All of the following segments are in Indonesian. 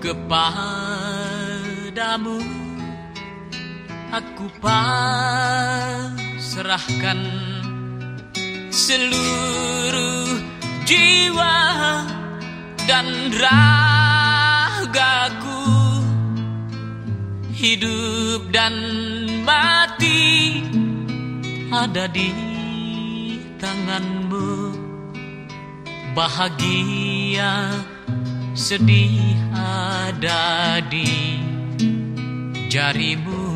Kepadamu. Aku pasrahkan seluruh jiwa dan ragaku. Hidup dan mati ada di tanganmu. Bahagia sedih ada di jarimu.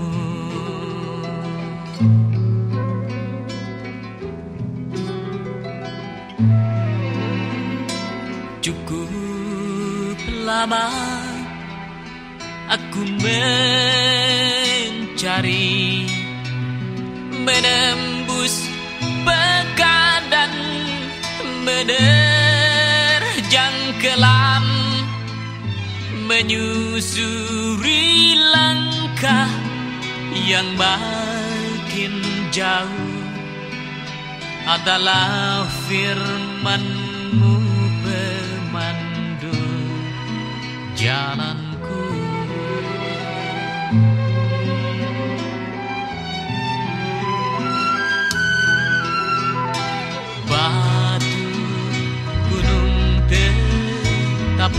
Cukup lama aku mencari menembus pekan dan menerjang kelam menyusuri langkah yang makin jauh adalah firmanmu pemandu. Jalanku. Batu gunung tetap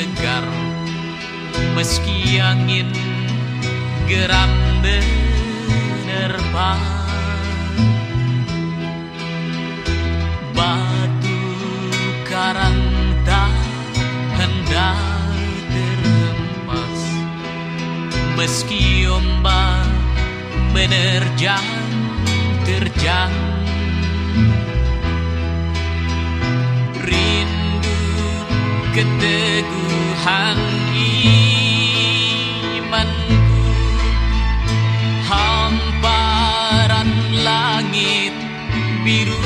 tegar meski angin geram menerpa. Batu karang tak hendak terhempas. Meski ombak menerjang terjang keteguhan imanku. Hamparan langit biru.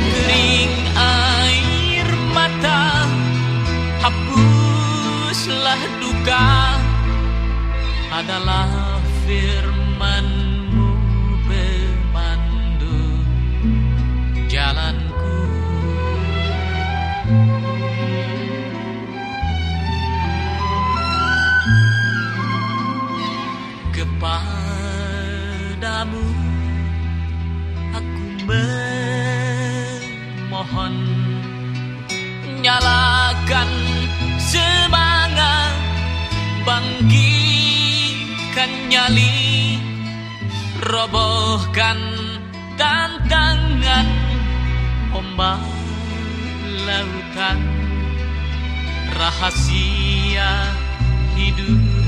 Kering air mata hapuslah duka. Adalah firmanmu aku memohon nyalakan semangat bangkitkan nyali robohkan tantangan ombak lautan rahasia hidup